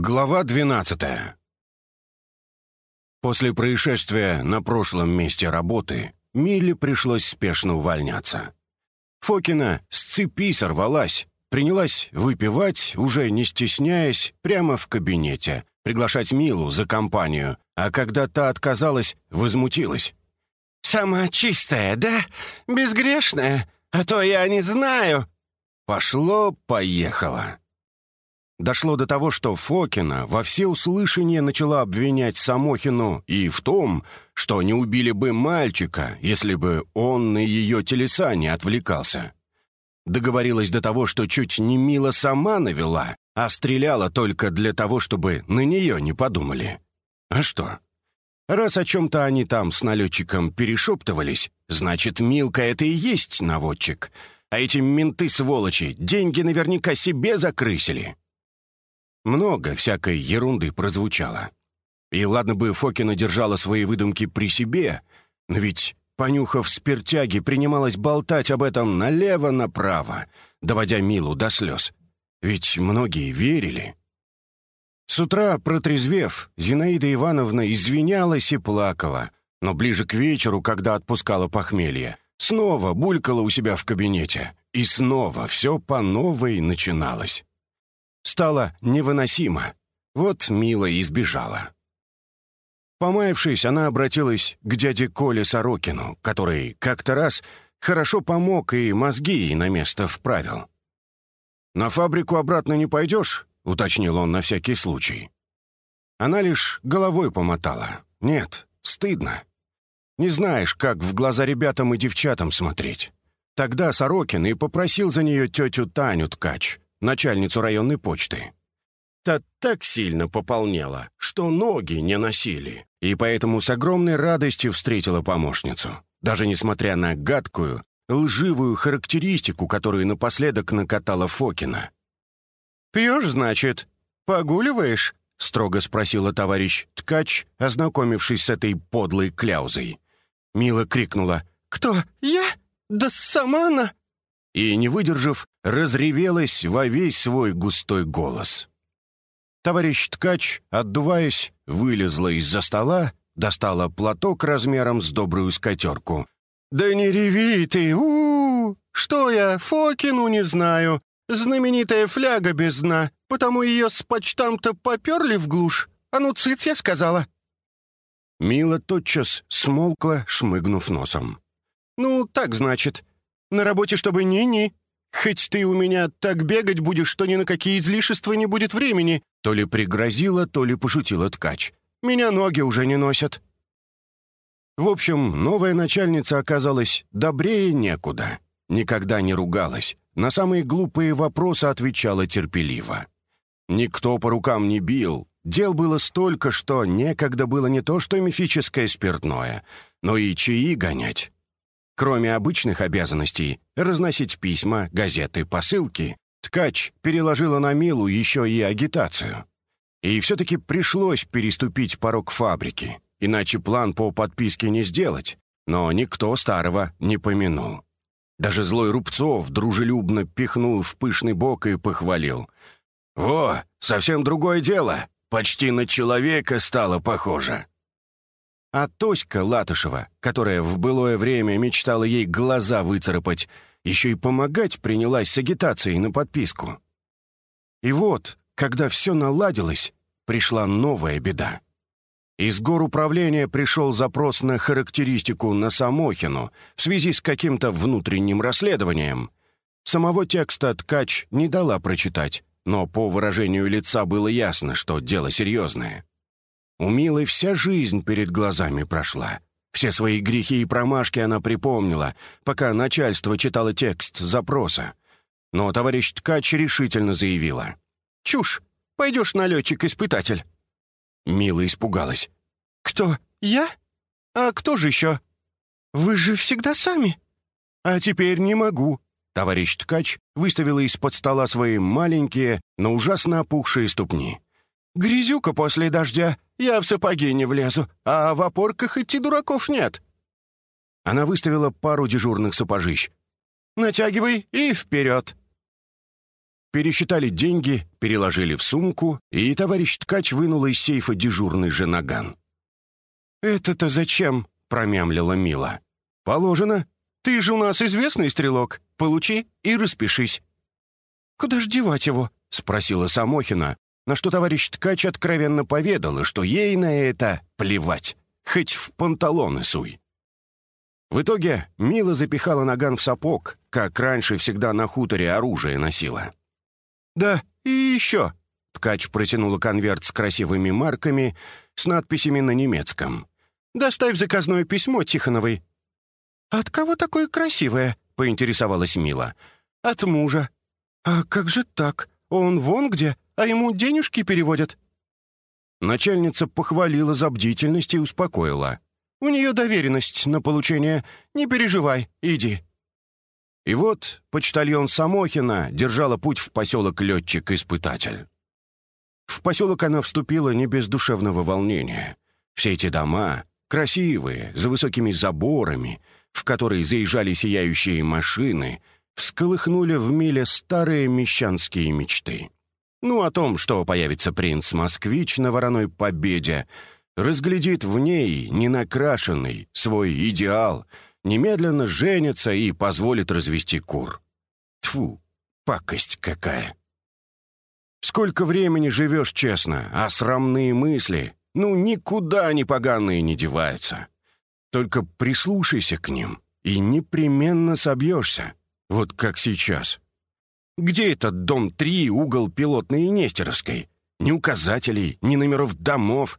Глава 12 После происшествия на прошлом месте работы Миле пришлось спешно увольняться. Фокина с цепи сорвалась, принялась выпивать, уже не стесняясь, прямо в кабинете, приглашать Милу за компанию, а когда та отказалась, возмутилась. «Сама чистая, да? Безгрешная? А то я не знаю». Пошло-поехало. Дошло до того, что Фокина во всеуслышание начала обвинять Самохину и в том, что не убили бы мальчика, если бы он на ее телеса не отвлекался. Договорилась до того, что чуть не Мила сама навела, а стреляла только для того, чтобы на нее не подумали. А что? Раз о чем-то они там с налетчиком перешептывались, значит, Милка — это и есть наводчик. А эти менты-сволочи деньги наверняка себе закрысили. Много всякой ерунды прозвучало. И ладно бы Фокина держала свои выдумки при себе, но ведь, понюхав спиртяги, принималась болтать об этом налево-направо, доводя Милу до слез. Ведь многие верили. С утра, протрезвев, Зинаида Ивановна извинялась и плакала, но ближе к вечеру, когда отпускала похмелье, снова булькала у себя в кабинете, и снова все по новой начиналось. Стало невыносимо. Вот Мила избежала. Помаявшись, она обратилась к дяде Коле Сорокину, который как-то раз хорошо помог и мозги ей на место вправил. «На фабрику обратно не пойдешь?» — уточнил он на всякий случай. Она лишь головой помотала. «Нет, стыдно. Не знаешь, как в глаза ребятам и девчатам смотреть». Тогда Сорокин и попросил за нее тетю Таню Ткач, начальницу районной почты. Та так сильно пополнела, что ноги не носили, и поэтому с огромной радостью встретила помощницу, даже несмотря на гадкую, лживую характеристику, которую напоследок накатала Фокина. «Пьешь, значит? Погуливаешь?» — строго спросила товарищ Ткач, ознакомившись с этой подлой кляузой. Мила крикнула «Кто? Я? Да сама она!» И, не выдержав, разревелась во весь свой густой голос. Товарищ ткач, отдуваясь, вылезла из-за стола, достала платок размером с добрую скатерку. «Да не реви ты! у, -у, -у! Что я, Фокину не знаю! Знаменитая фляга без дна, потому ее с почтам-то поперли в глушь. А ну, цыц, я сказала!» Мила тотчас смолкла, шмыгнув носом. «Ну, так значит. На работе чтобы ни-ни. Хоть ты у меня так бегать будешь, что ни на какие излишества не будет времени». То ли пригрозила, то ли пошутила ткач. «Меня ноги уже не носят». В общем, новая начальница оказалась добрее некуда. Никогда не ругалась. На самые глупые вопросы отвечала терпеливо. Никто по рукам не бил. Дел было столько, что некогда было не то что мифическое спиртное, но и чаи гонять. Кроме обычных обязанностей — разносить письма, газеты, посылки, ткач переложила на Милу еще и агитацию. И все-таки пришлось переступить порог фабрики, иначе план по подписке не сделать, но никто старого не помянул. Даже злой Рубцов дружелюбно пихнул в пышный бок и похвалил. «Во, совсем другое дело, почти на человека стало похоже». А Тоська Латышева, которая в былое время мечтала ей глаза выцарапать, еще и помогать принялась с агитацией на подписку. И вот, когда все наладилось, пришла новая беда. Из гор управления пришел запрос на характеристику на Самохину в связи с каким-то внутренним расследованием. Самого текста ткач не дала прочитать, но по выражению лица было ясно, что дело серьезное. У Милы вся жизнь перед глазами прошла. Все свои грехи и промашки она припомнила, пока начальство читало текст запроса. Но товарищ Ткач решительно заявила. «Чушь! Пойдешь на летчик-испытатель!» Мила испугалась. «Кто? Я? А кто же еще? Вы же всегда сами!» «А теперь не могу!» Товарищ Ткач выставила из-под стола свои маленькие, но ужасно опухшие ступни. «Грязюка после дождя, я в сапоги не влезу, а в опорках идти дураков нет». Она выставила пару дежурных сапожищ. «Натягивай и вперед!» Пересчитали деньги, переложили в сумку, и товарищ ткач вынул из сейфа дежурный же наган. «Это-то зачем?» — промямлила Мила. «Положено. Ты же у нас известный стрелок. Получи и распишись». «Куда ж девать его?» — спросила Самохина, на что товарищ ткач откровенно поведала, что ей на это плевать, хоть в панталоны суй. В итоге Мила запихала наган в сапог, как раньше всегда на хуторе оружие носила. «Да, и еще», — ткач протянула конверт с красивыми марками с надписями на немецком. «Доставь заказное письмо Тихоновой». «От кого такое красивое?» — поинтересовалась Мила. «От мужа». «А как же так? Он вон где, а ему денежки переводят». Начальница похвалила за бдительность и успокоила. «У нее доверенность на получение. Не переживай, иди». И вот почтальон Самохина держала путь в поселок Летчик-испытатель. В поселок она вступила не без душевного волнения. Все эти дома, красивые, за высокими заборами, в которые заезжали сияющие машины, всколыхнули в миле старые мещанские мечты. Ну, о том, что появится принц-москвич на вороной победе, разглядит в ней ненакрашенный свой идеал — немедленно женится и позволит развести кур. Тфу, пакость какая. Сколько времени живешь честно, а срамные мысли, ну, никуда они поганые не деваются. Только прислушайся к ним, и непременно собьешься, вот как сейчас. Где этот дом 3, угол Пилотной и Нестеровской? Ни указателей, ни номеров домов.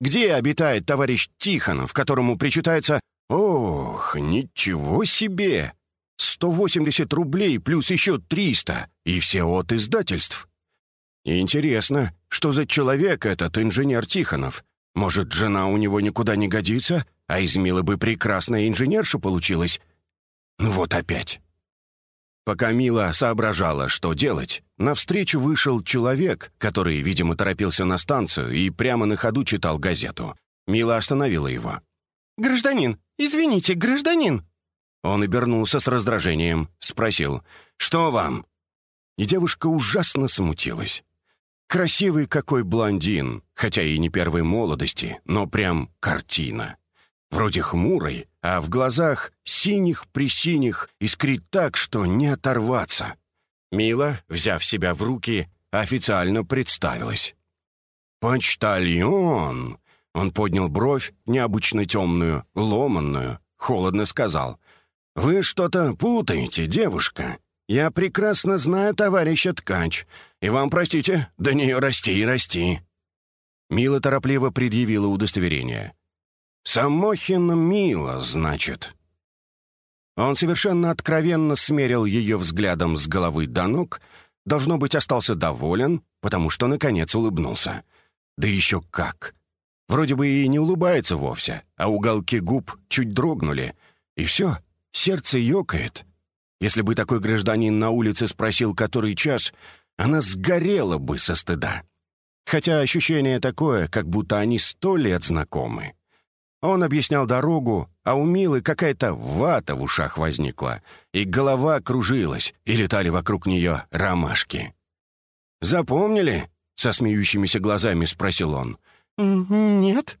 Где обитает товарищ Тихонов, которому причитается «Ох, ничего себе! 180 рублей плюс еще 300, и все от издательств. Интересно, что за человек этот инженер Тихонов? Может, жена у него никуда не годится, а из Милы бы прекрасная инженерша получилась? Ну вот опять». Пока Мила соображала, что делать, навстречу вышел человек, который, видимо, торопился на станцию и прямо на ходу читал газету. Мила остановила его. «Гражданин, извините, гражданин!» Он обернулся с раздражением, спросил, «Что вам?» И девушка ужасно смутилась. Красивый какой блондин, хотя и не первой молодости, но прям картина. Вроде хмурый, а в глазах синих-присиних искрит так, что не оторваться. Мила, взяв себя в руки, официально представилась. «Почтальон!» Он поднял бровь, необычно темную, ломанную, холодно сказал. «Вы что-то путаете, девушка. Я прекрасно знаю товарища Ткач, и вам, простите, до нее расти и расти». Мила торопливо предъявила удостоверение. «Самохина Мила, значит». Он совершенно откровенно смерил ее взглядом с головы до ног, должно быть, остался доволен, потому что, наконец, улыбнулся. Да еще как! Вроде бы и не улыбается вовсе, а уголки губ чуть дрогнули. И все, сердце ёкает. Если бы такой гражданин на улице спросил, который час, она сгорела бы со стыда. Хотя ощущение такое, как будто они сто лет знакомы. Он объяснял дорогу, а у Милы какая-то вата в ушах возникла, и голова кружилась, и летали вокруг нее ромашки. «Запомнили?» — со смеющимися глазами спросил он. «Нет».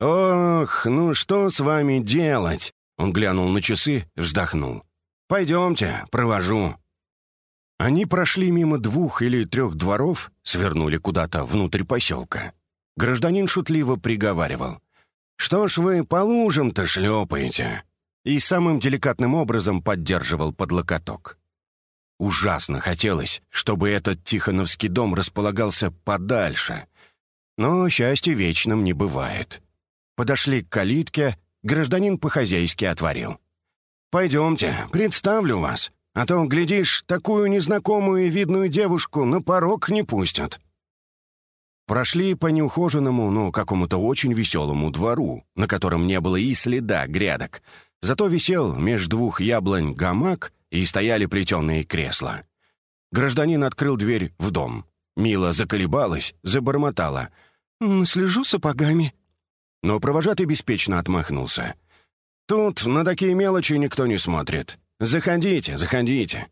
«Ох, ну что с вами делать?» Он глянул на часы, вздохнул. «Пойдемте, провожу». Они прошли мимо двух или трех дворов, свернули куда-то внутрь поселка. Гражданин шутливо приговаривал. «Что ж вы по лужам-то шлепаете?» И самым деликатным образом поддерживал под локоток. Ужасно хотелось, чтобы этот Тихоновский дом располагался подальше, но счастья вечным не бывает. Подошли к калитке, гражданин по-хозяйски отворил. «Пойдемте, представлю вас, а то, глядишь, такую незнакомую и видную девушку на порог не пустят». Прошли по неухоженному, но какому-то очень веселому двору, на котором не было и следа грядок. Зато висел меж двух яблонь гамак и стояли плетеные кресла. Гражданин открыл дверь в дом. Мила заколебалась, забормотала — «Слежу сапогами». Но провожатый беспечно отмахнулся. «Тут на такие мелочи никто не смотрит. Заходите, заходите».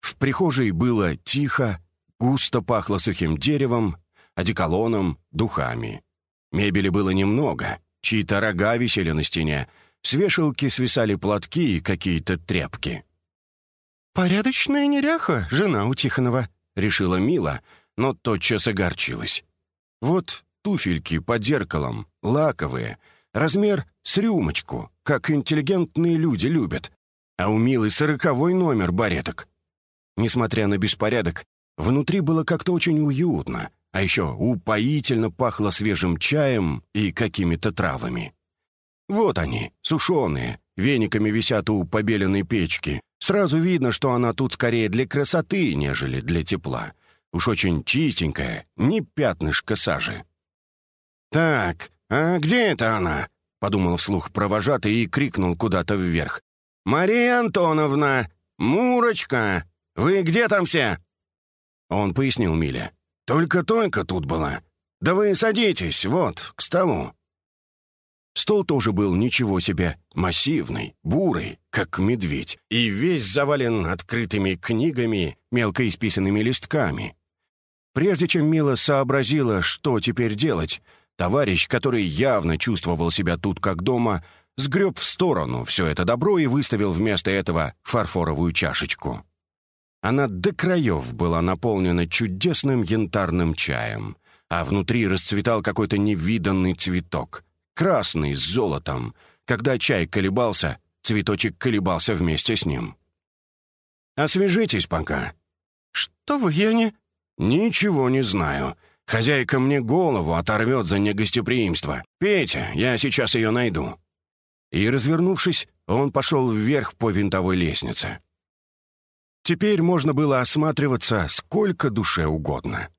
В прихожей было тихо, густо пахло сухим деревом, одеколоном, духами. Мебели было немного, чьи-то рога висели на стене, с вешалки свисали платки и какие-то тряпки. «Порядочная неряха, жена у Тихонова», — решила Мила, но тотчас огорчилась. Вот туфельки под зеркалом, лаковые, размер с рюмочку, как интеллигентные люди любят, а у Милы сороковой номер бареток. Несмотря на беспорядок, внутри было как-то очень уютно, а еще упоительно пахло свежим чаем и какими-то травами. Вот они, сушеные, вениками висят у побеленной печки. Сразу видно, что она тут скорее для красоты, нежели для тепла. Уж очень чистенькая, ни пятнышка сажи. «Так, а где это она?» — подумал вслух провожатый и крикнул куда-то вверх. «Мария Антоновна! Мурочка! Вы где там все?» Он пояснил Миле. «Только-только тут была. Да вы садитесь, вот, к столу». Стол тоже был ничего себе, массивный, бурый, как медведь, и весь завален открытыми книгами, мелко исписанными листками. Прежде чем Мила сообразила, что теперь делать, товарищ, который явно чувствовал себя тут как дома, сгреб в сторону все это добро и выставил вместо этого фарфоровую чашечку. Она до краев была наполнена чудесным янтарным чаем, а внутри расцветал какой-то невиданный цветок — красный с золотом. Когда чай колебался, цветочек колебался вместе с ним. «Освежитесь пока». «Что вы, я не...» «Ничего не знаю. Хозяйка мне голову оторвет за негостеприимство. Петя, я сейчас ее найду». И, развернувшись, он пошел вверх по винтовой лестнице. Теперь можно было осматриваться сколько душе угодно.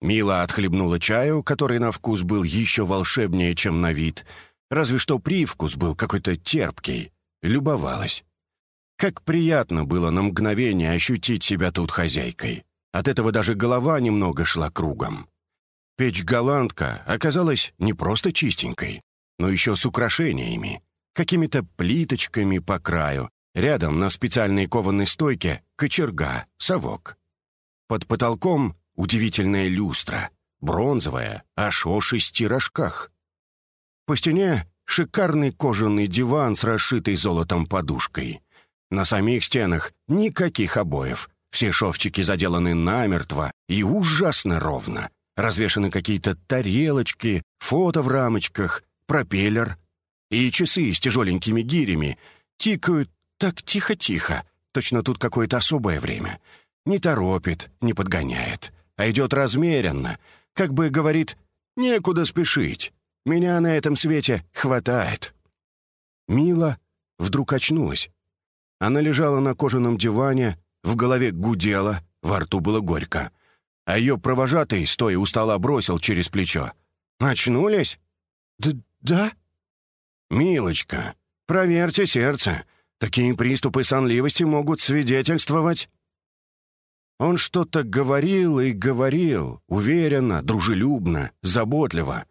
Мила отхлебнула чаю, который на вкус был еще волшебнее, чем на вид, разве что привкус был какой-то терпкий. Любовалась. Как приятно было на мгновение ощутить себя тут хозяйкой. От этого даже голова немного шла кругом. Печь-голландка оказалась не просто чистенькой, но еще с украшениями, какими-то плиточками по краю, рядом на специальной кованой стойке кочерга, совок. Под потолком Удивительная люстра, бронзовая, аж о шести рожках. По стене шикарный кожаный диван с расшитой золотом подушкой. На самих стенах никаких обоев. Все шовчики заделаны намертво и ужасно ровно. Развешаны какие-то тарелочки, фото в рамочках, пропеллер. И часы с тяжеленькими гирями тикают так тихо-тихо. Точно тут какое-то особое время. Не торопит, не подгоняет а идет размеренно, как бы говорит «некуда спешить, меня на этом свете хватает». Мила вдруг очнулась. Она лежала на кожаном диване, в голове гудела, во рту было горько. А ее провожатый, стоя у стола, бросил через плечо. «Очнулись?» Да? «Милочка, проверьте сердце. Такие приступы сонливости могут свидетельствовать...» Он что-то говорил и говорил, уверенно, дружелюбно, заботливо.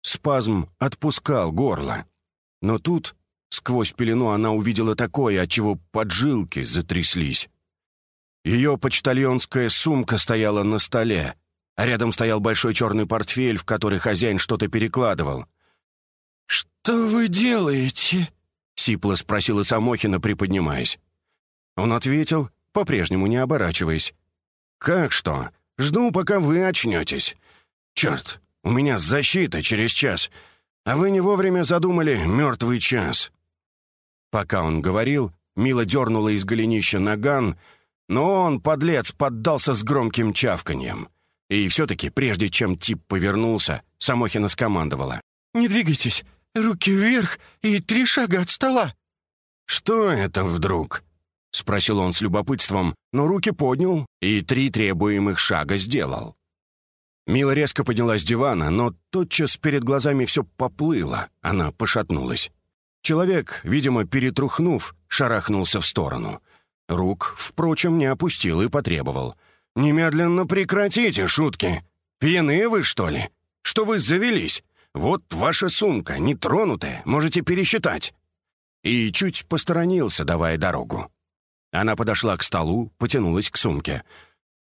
Спазм отпускал горло. Но тут, сквозь пелену, она увидела такое, от чего поджилки затряслись. Ее почтальонская сумка стояла на столе, а рядом стоял большой черный портфель, в который хозяин что-то перекладывал. «Что вы делаете?» — сипло спросила Самохина, приподнимаясь. Он ответил, по-прежнему не оборачиваясь. «Как что? Жду, пока вы очнетесь. Черт, у меня защита через час, а вы не вовремя задумали мертвый час». Пока он говорил, Мила дернула из голенища наган, но он, подлец, поддался с громким чавканьем. И все-таки, прежде чем тип повернулся, Самохина скомандовала. «Не двигайтесь! Руки вверх и три шага от стола!» «Что это вдруг?» — спросил он с любопытством, но руки поднял и три требуемых шага сделал. Мила резко поднялась с дивана, но тотчас перед глазами все поплыло, она пошатнулась. Человек, видимо, перетрухнув, шарахнулся в сторону. Рук, впрочем, не опустил и потребовал. «Немедленно прекратите шутки! Пьяные вы, что ли? Что вы завелись? Вот ваша сумка, нетронутая, можете пересчитать!» И чуть посторонился, давая дорогу. Она подошла к столу, потянулась к сумке.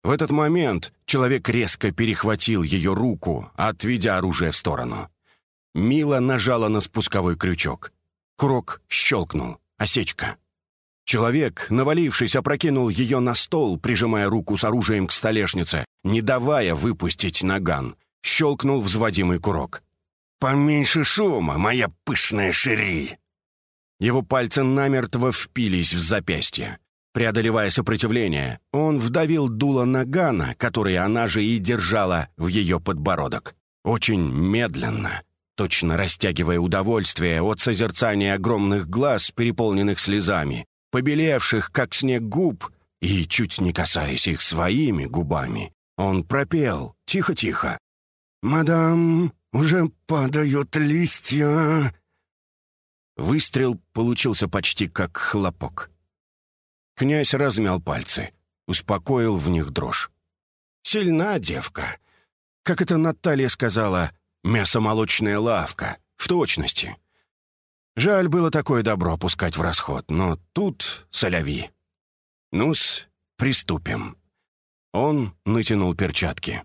В этот момент человек резко перехватил ее руку, отведя оружие в сторону. Мила нажала на спусковой крючок. Курок щелкнул. Осечка. Человек, навалившись, опрокинул ее на стол, прижимая руку с оружием к столешнице, не давая выпустить наган. Щелкнул взводимый курок. «Поменьше шума, моя пышная шири!» Его пальцы намертво впились в запястье. Преодолевая сопротивление, он вдавил дуло нагана, который она же и держала в ее подбородок. Очень медленно, точно растягивая удовольствие от созерцания огромных глаз, переполненных слезами, побелевших, как снег губ, и, чуть не касаясь их своими губами, он пропел тихо-тихо. «Мадам, уже падают листья!» Выстрел получился почти как хлопок. Князь размял пальцы, успокоил в них дрожь. «Сильна девка. Как это Наталья сказала, мясомолочная лавка, в точности. Жаль было такое добро опускать в расход, но тут соляви. Ну-с, приступим. Он натянул перчатки.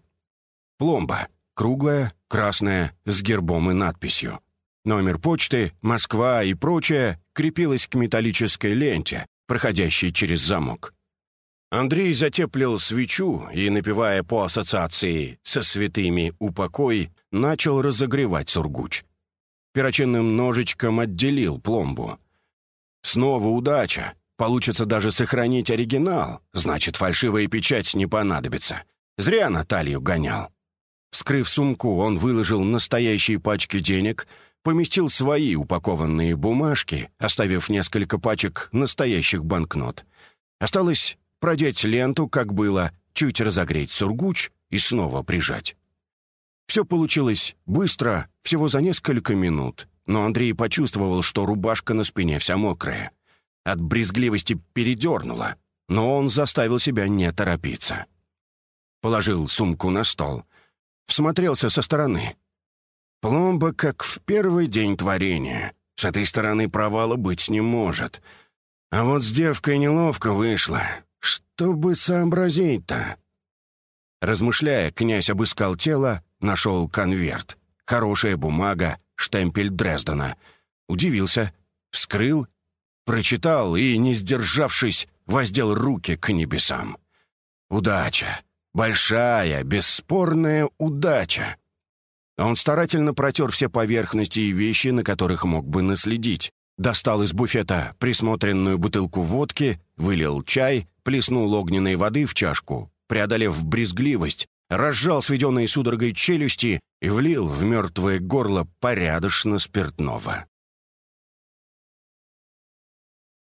Пломба. Круглая, красная, с гербом и надписью. Номер почты, Москва и прочее крепилось к металлической ленте, проходящей через замок. Андрей затеплил свечу и, напевая по ассоциации со святыми упокой, начал разогревать сургуч перочинным ножичком отделил пломбу. Снова удача. Получится даже сохранить оригинал. Значит, фальшивая печать не понадобится. Зря Наталью гонял. Вскрыв сумку, он выложил настоящие пачки денег, поместил свои упакованные бумажки, оставив несколько пачек настоящих банкнот. Осталось продеть ленту, как было, чуть разогреть сургуч и снова прижать. Все получилось быстро, всего за несколько минут, но Андрей почувствовал, что рубашка на спине вся мокрая. От брезгливости передернула, но он заставил себя не торопиться. Положил сумку на стол, всмотрелся со стороны. Пломба, как в первый день творения. С этой стороны провала быть не может. А вот с девкой неловко вышло. Что бы сообразить-то? Размышляя, князь обыскал тело, Нашел конверт. Хорошая бумага, штемпель Дрездена. Удивился, вскрыл, прочитал и, не сдержавшись, воздел руки к небесам. Удача. Большая, бесспорная удача. Он старательно протер все поверхности и вещи, на которых мог бы наследить. Достал из буфета присмотренную бутылку водки, вылил чай, плеснул огненной воды в чашку, преодолев брезгливость, разжал сведенные судорогой челюсти и влил в мертвое горло порядочно спиртного.